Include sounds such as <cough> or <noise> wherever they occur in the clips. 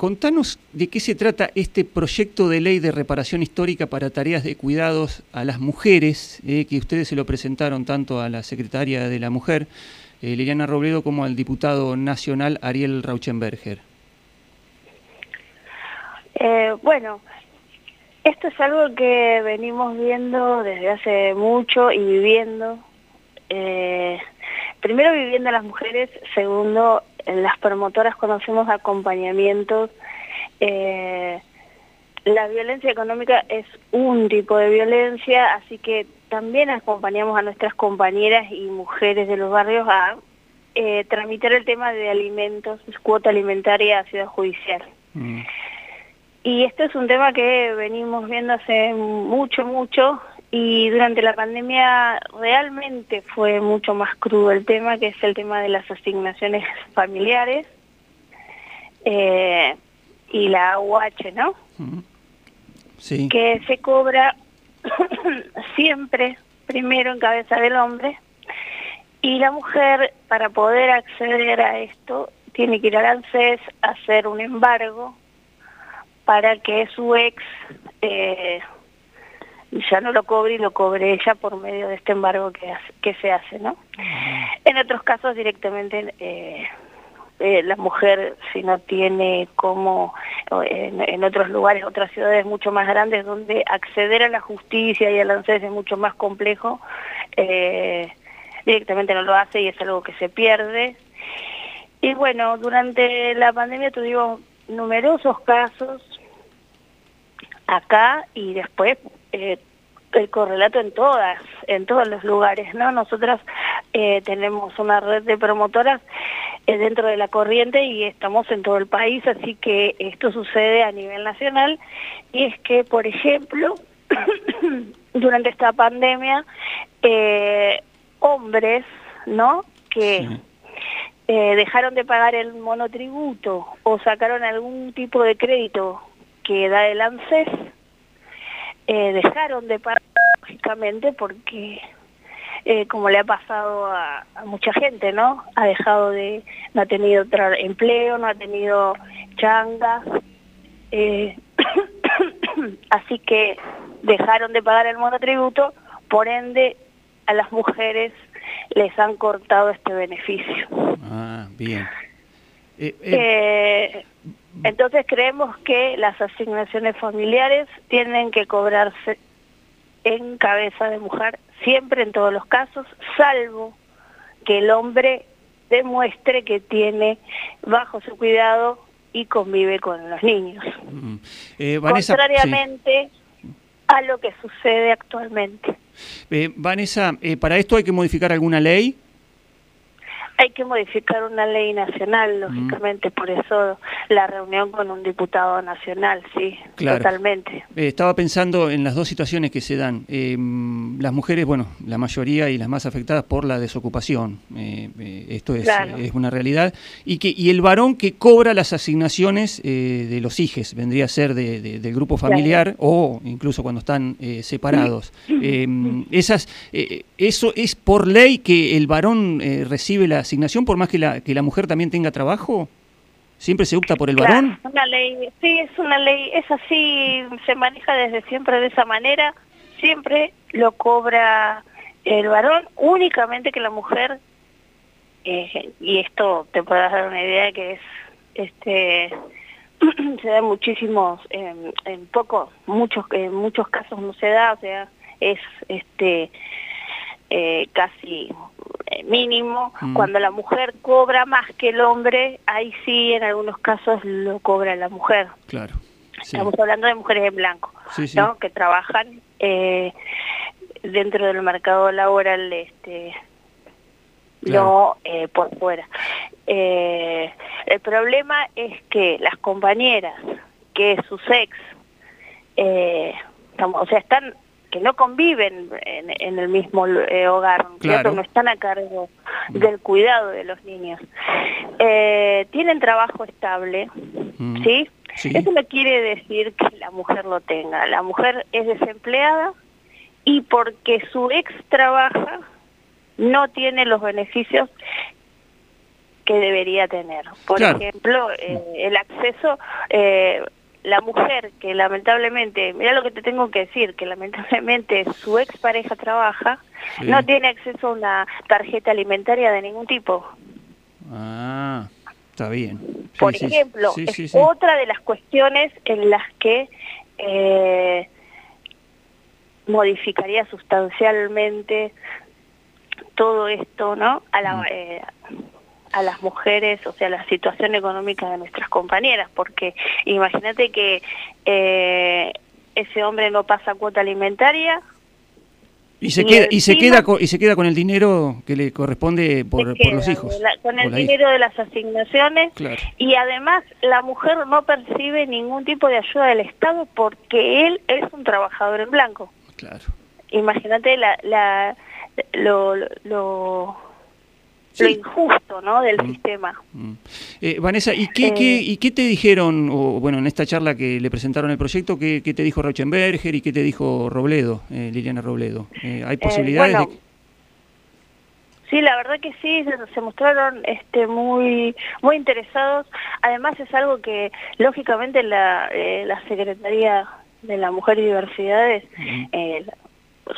contanos de qué se trata este proyecto de ley de reparación histórica para tareas de cuidados a las mujeres, eh, que ustedes se lo presentaron tanto a la secretaria de la Mujer, eh, Liliana Robledo, como al diputado nacional Ariel Rauchenberger. Eh, bueno, esto es algo que venimos viendo desde hace mucho y viviendo. Eh, primero viviendo las mujeres, segundo las promotoras conocemos acompañamientos. Eh, la violencia económica es un tipo de violencia, así que también acompañamos a nuestras compañeras y mujeres de los barrios a eh, tramitar el tema de alimentos, cuota alimentaria a Ciudad Judicial. Mm. Y esto es un tema que venimos viendo hace mucho, mucho, y durante la pandemia realmente fue mucho más crudo el tema, que es el tema de las asignaciones familiares eh, y la UH, ¿no? Sí. Que se cobra <coughs> siempre primero en cabeza del hombre y la mujer para poder acceder a esto tiene que ir al ANSES a hacer un embargo para que su ex eh, ya no lo cobre y lo cobre ella por medio de este embargo que, que se hace, ¿no? En otros casos directamente eh, eh, la mujer si no tiene como en, otros lugares, otras ciudades mucho más grandes donde acceder a la justicia y al ANSES es mucho más complejo, directamente no lo hace y es algo que se pierde. Y bueno, durante la pandemia tuvimos numerosos casos acá y después eh, el correlato en todas, en todos los lugares, ¿no? Nosotras eh, tenemos una red de promotoras eh, dentro de la corriente y estamos en todo el país, así que esto sucede a nivel nacional y es que, por ejemplo, <clears throat> durante esta pandemia, hombres, ¿no? Que dejaron de pagar el monotributo o sacaron algún tipo de crédito que da el ANSES eh, dejaron de pagar lógicamente porque eh, como le ha pasado a, mucha gente, ¿no? Ha dejado de, no ha tenido empleo, no ha tenido changas, eh, <coughs> así que dejaron de pagar el monotributo, por ende a las mujeres les han cortado este beneficio. Ah, bien. Entonces creemos que las asignaciones familiares tienen que cobrarse en cabeza de mujer, siempre en todos los casos, salvo que el hombre demuestre que tiene bajo su cuidado y convive con los niños. Mm. Eh, Contrariamente a lo que sucede actualmente. Eh, Vanessa, eh, ¿para esto hay que modificar alguna ley? Hay que modificar una ley nacional, mm. lógicamente, por eso la reunión con un diputado nacional, sí, totalmente. Eh, estaba pensando en las dos situaciones que se dan. Eh, las mujeres, bueno, la mayoría y las más afectadas por la desocupación, eh, esto es, es, una realidad, y, que, y el varón que cobra las asignaciones de los hijos, vendría a ser de, del grupo familiar o incluso cuando están separados. <clears throat> esas, ¿Eso es por ley que el varón recibe las asignación por más que la, que la mujer también tenga trabajo? ¿Siempre se opta por el varón? Una ley, sí, es una ley, es así, se maneja desde siempre de esa manera, siempre lo cobra el varón, únicamente que la mujer, eh, y esto te podrás dar una idea que es, este, <clears throat> se da muchísimos, en, en poco, muchos, en muchos casos no se da, o sea, es, este, eh, casi mínimo. Mm. Cuando la mujer cobra más que el hombre, ahí sí en algunos casos lo cobra la mujer. Claro. Estamos hablando de mujeres en blanco, ¿no? que trabajan eh, dentro del mercado laboral este no por fuera. el problema es que las compañeras, que sus ex, o sea, están que no conviven en, el mismo eh, hogar, no están a cargo del cuidado de los niños. Eh, tienen trabajo estable, mm. ¿sí? Eso no quiere decir que la mujer lo tenga. La mujer es desempleada y porque su ex trabaja, no tiene los beneficios que debería tener. Por ejemplo, eh, el acceso, eh, la mujer que lamentablemente, mira lo que te tengo que decir, que lamentablemente su expareja trabaja, no tiene acceso a una tarjeta alimentaria de ningún tipo. Ah, está bien. Por ejemplo, es otra de las cuestiones en las que eh, modificaría sustancialmente todo esto, ¿no? A la, mm. eh, a las mujeres, o sea, la situación económica de nuestras compañeras, porque imagínate que eh, ese hombre no pasa cuota alimentaria. Y se, queda, y, se queda con, y se queda con el dinero que le corresponde por, los hijos. con el dinero de las asignaciones. Y además la mujer no percibe ningún tipo de ayuda del Estado porque él es un trabajador en blanco. Claro. Imagínate la, la, lo, lo lo injusto ¿no? del mm. sistema. Mm. Eh, Vanessa, ¿y qué, qué, eh. ¿y qué te dijeron, o, bueno, en esta charla que le presentaron el proyecto, qué, qué te dijo Rauchenberger y qué te dijo Robledo, eh, Liliana Robledo? ¿Hay posibilidades de...? Sí, la verdad que sí, se, mostraron este, muy muy interesados. Además es algo que lógicamente la, la Secretaría de la Mujer y Diversidades,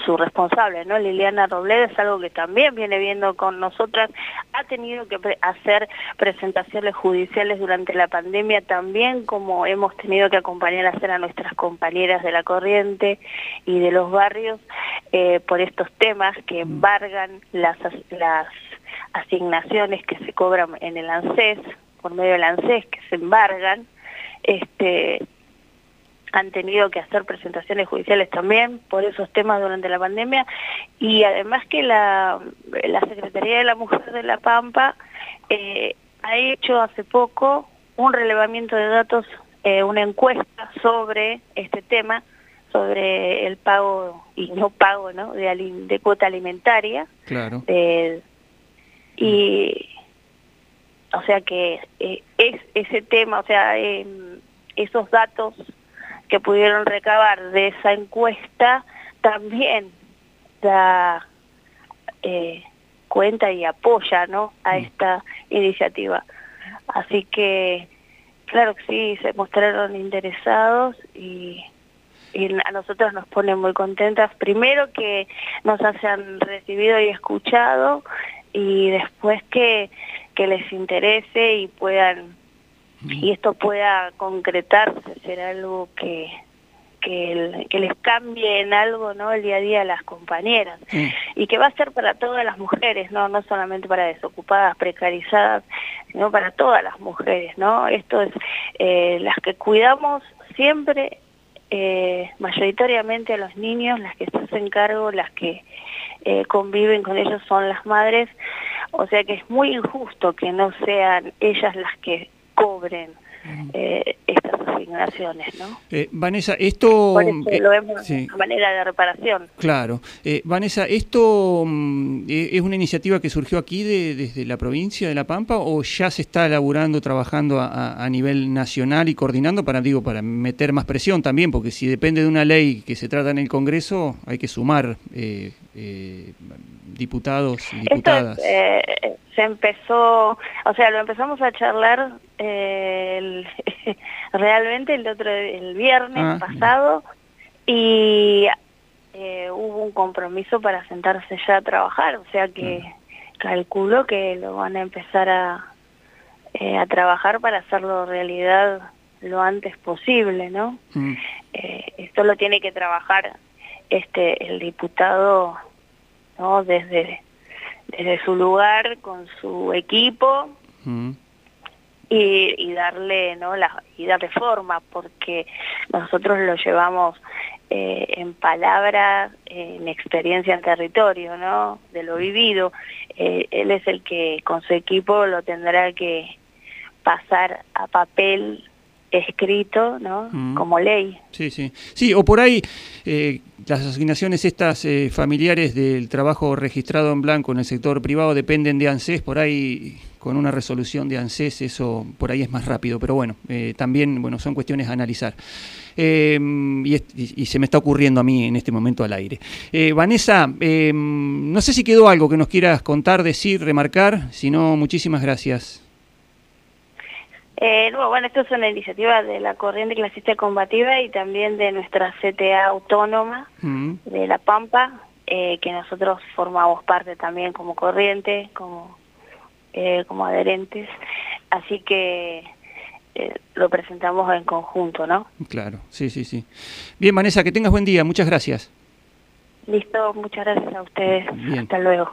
su responsable, ¿no? Liliana Robledo es algo que también viene viendo con nosotras, ha tenido que hacer presentaciones judiciales durante la pandemia también como hemos tenido que acompañar a hacer a nuestras compañeras de la corriente y de los barrios eh, por estos temas que embargan las, las asignaciones que se cobran en el ANSES, por medio del ANSES que se embargan, este han tenido que hacer presentaciones judiciales también por esos temas durante la pandemia y además que la, la Secretaría de la Mujer de La Pampa eh, ha hecho hace poco un relevamiento de datos, eh, una encuesta sobre este tema, sobre el pago y no pago ¿no? De, de cuota alimentaria. Claro. y o sea que eh, es ese tema, o sea, esos datos que pudieron recabar de esa encuesta también da eh, cuenta y apoya ¿no? a mm. esta iniciativa. Así que, claro que sí, se mostraron interesados y, a nosotros nos pone muy contentas. Primero que nos hayan recibido y escuchado y después que, que les interese y puedan y esto pueda concretarse, ser algo que, que, les cambie en algo no el día a día a las compañeras. Y que va a ser para todas las mujeres no no solamente para desocupadas precarizadas sino para todas las mujeres no esto es eh, las que cuidamos siempre eh, mayoritariamente a los niños las que se hacen cargo las que eh, conviven con ellos son las madres. O sea que es muy injusto que no sean ellas las que eh, estas asignaciones, ¿no? Eh, Vanessa, esto... Eh, lo vemos manera de reparación. Claro. Vanessa, ¿esto mm, es una iniciativa que surgió aquí desde la provincia de La Pampa o ya se está elaborando, trabajando a, nivel nacional y coordinando para, digo, para meter más presión también? Porque si depende de una ley que se trata en el Congreso, hay que sumar diputados y diputadas. Esto, se empezó, o sea, lo empezamos a charlar eh, <laughs> realmente el otro el viernes ah, pasado y eh, hubo un compromiso para sentarse ya a trabajar, o sea que calculo que lo van a empezar a, eh, a trabajar para hacerlo realidad lo antes posible, ¿no? Mm. esto lo tiene que trabajar este el diputado, ¿no? Desde desde su lugar con su equipo y, darle no la, y darle forma porque nosotros lo llevamos eh, en palabras en experiencia en territorio no de lo vivido. Eh, él es el que con su equipo lo tendrá que pasar a papel escrito, ¿no? Como ley. Sí, sí. Sí, o por ahí eh, las asignaciones estas eh, familiares del trabajo registrado en blanco en el sector privado dependen de ANSES, por ahí con una resolución de ANSES eso por ahí es más rápido, pero bueno, eh, también bueno son cuestiones a analizar. Em, y, y, se me está ocurriendo a mí en este momento al aire. Vanessa, em, no sé si quedó algo que nos quieras contar, decir, remarcar, si no, muchísimas gracias. Eh, no, bueno, esto es una iniciativa de la Corriente Clasista Combativa y también de nuestra CTA autónoma mm. de La Pampa, eh, que nosotros formamos parte también como corriente, como, eh, como adherentes. Así que eh, lo presentamos en conjunto, ¿no? Claro, sí, sí, sí. Bien, Vanessa, que tengas buen día. Muchas gracias. Listo, muchas gracias a ustedes. Hasta luego.